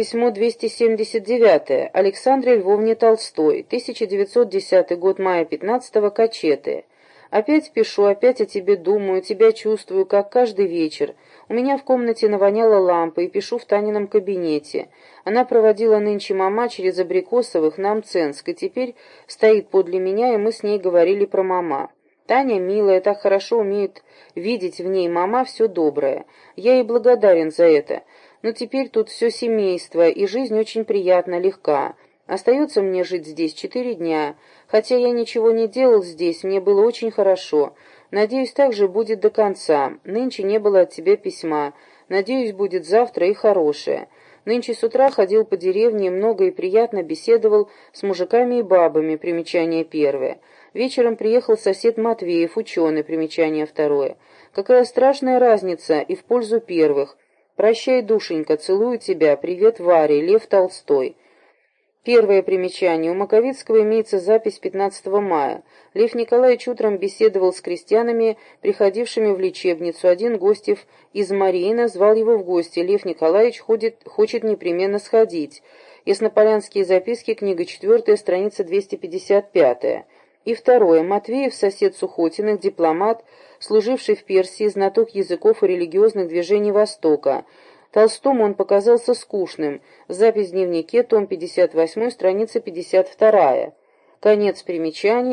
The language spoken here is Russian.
Письмо 279. Александре Львовне Толстой. 1910 год, мая 15 -го, Качеты. Опять пишу, опять о тебе думаю, тебя чувствую, как каждый вечер. У меня в комнате навоняла лампа, и пишу в Танином кабинете. Она проводила нынче мама через Абрикосовых на Мценск, и теперь стоит подле меня, и мы с ней говорили про мама. Таня, милая, так хорошо умеет видеть в ней мама все доброе. Я ей благодарен за это. Но теперь тут все семейство, и жизнь очень приятна, легка. Остается мне жить здесь четыре дня. Хотя я ничего не делал здесь, мне было очень хорошо. Надеюсь, так же будет до конца. Нынче не было от тебя письма. Надеюсь, будет завтра и хорошее. Нынче с утра ходил по деревне, много и приятно беседовал с мужиками и бабами, примечание первое. Вечером приехал сосед Матвеев, ученый, примечание второе. Какая страшная разница и в пользу первых. Прощай, душенька, целую тебя, привет Варе, Лев Толстой. Первое примечание. У Маковицкого имеется запись 15 мая. Лев Николаевич утром беседовал с крестьянами, приходившими в лечебницу. Один гостев из Марина звал его в гости. Лев Николаевич ходит, хочет непременно сходить. Яснополянские записки, книга 4, страница 255. И второе. Матвеев, сосед Сухотиных, дипломат, служивший в Персии, знаток языков и религиозных движений Востока. Толстому он показался скучным. Запись в дневнике, том 58, страница 52. Конец примечаний.